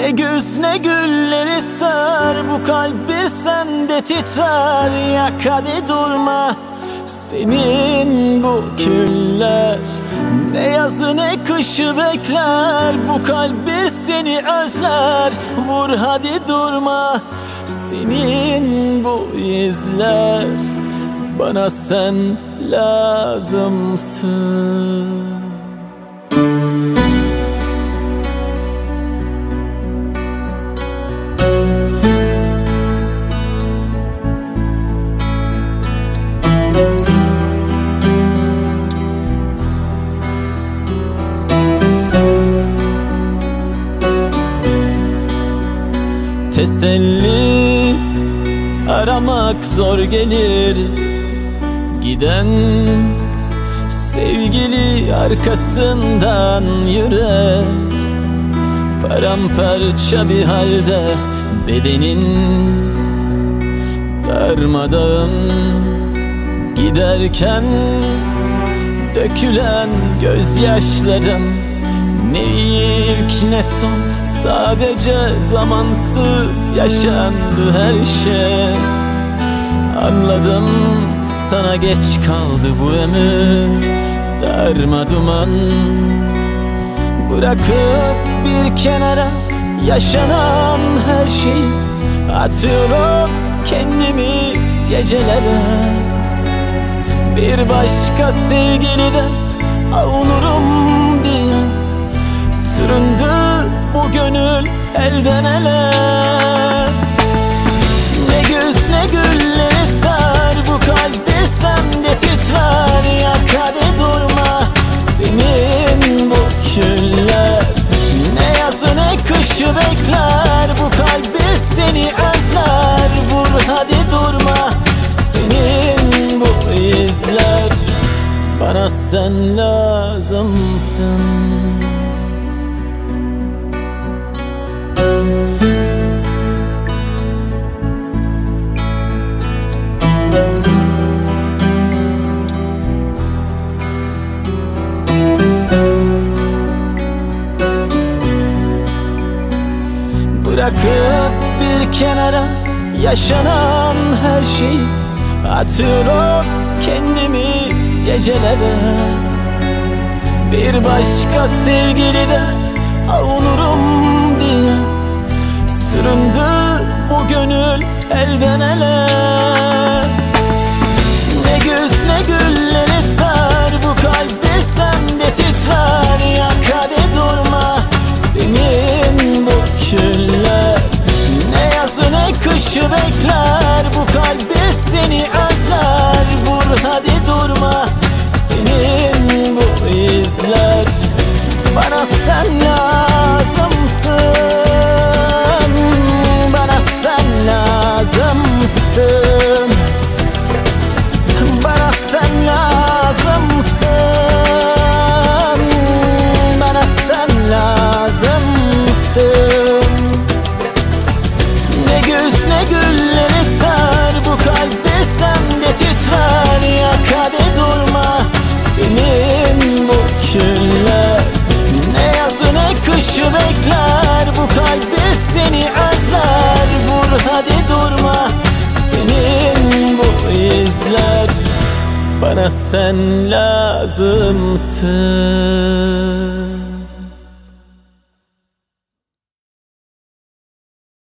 Ne güz ne güller ister Bu kalp bir sende titrer. Yak hadi durma Senin bu küller. Ne yazı ne kışı bekler Bu kalp bir seni özler. Vur hadi durma Senin bu izler. Bana sen lazımsın Teselli aramak zor gelir. Giden sevgili arkasından yürek. Paramparça bir halde bedenin darmadağın Giderken dökülen gözyaşlarım ne ilk ne son Sadece zamansız yaşandı her şey. Anladım sana geç kaldı bu ömür. Darma duman Bırakıp bir kenara yaşanan her şeyi Atıyorum kendimi gecelere. Bir başka sevgiliden avunurum Süründü bu gönül elden ele. Ne güz ne güller ister Bu kalp bir sende titrer. Yak hadi durma Senin bu küller. Ne yazı ne kışı bekler Bu kalp bir seni özler. Vur hadi durma Senin bu izler. Bana sen lazımsın Bırakıp bir kenara yaşanan her şeyi Atıyorum kendimi gecelere. Bir başka sevgilide avunurum diye Süründü bu gönül elden ele. Ne güz ne güller Bana sen lazımsın